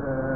Yeah.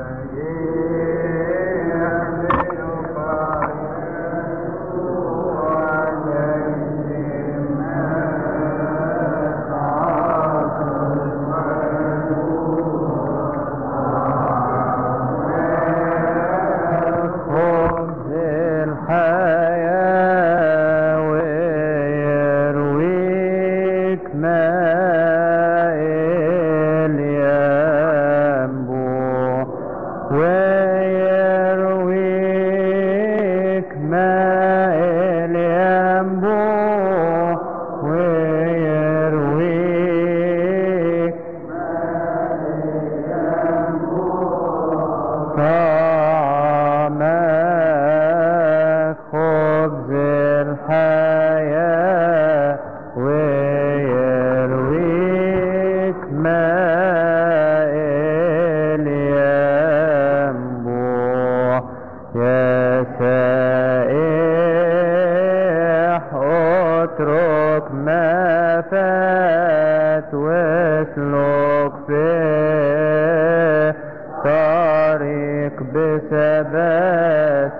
طريق بثبات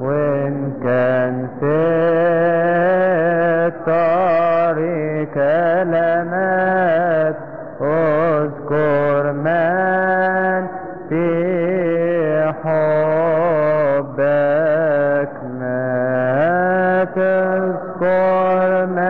وإن كان في الطريق ألمات اذكر من في حبك ما تذكر من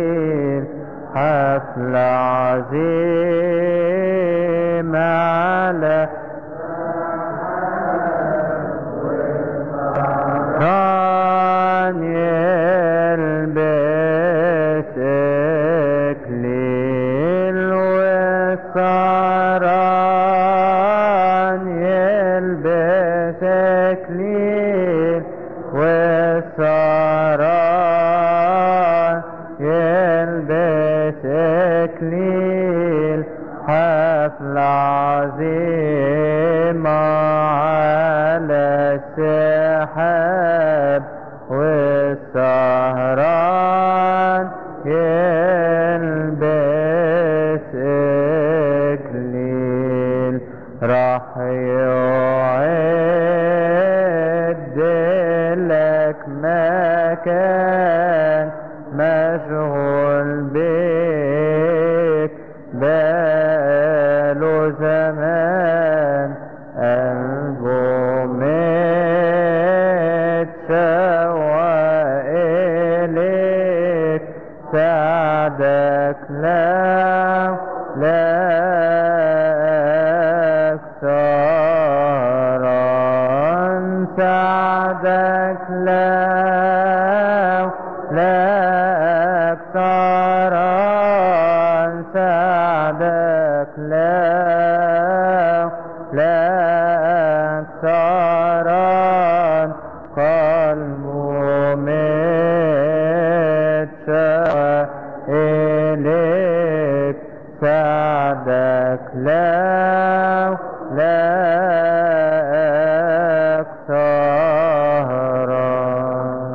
حفل عظيم على يلبس إكليل والسران يلبس عظيم على السحاب والسهران يلبس إكليل راح يعد لك مكان مشغول بيك سعدك لو لك سهران سعدك لو لك سهران سعدك لو لك سهران قلبه إليك سعدك لو لك